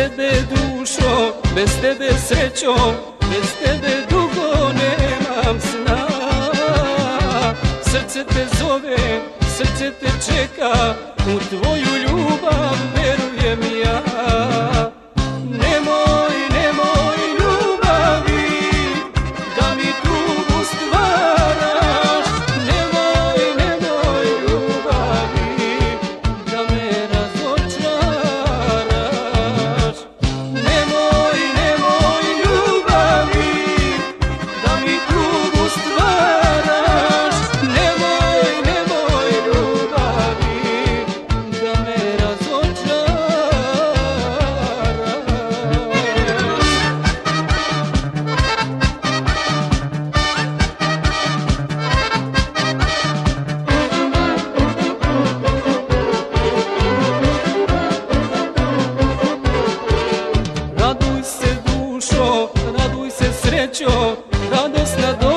Tebe dušo, bez tebe srećo Bez tebe dugo nemam sna. Srce te zove, srce te čeka U tvoju ljubav srećo, radosna do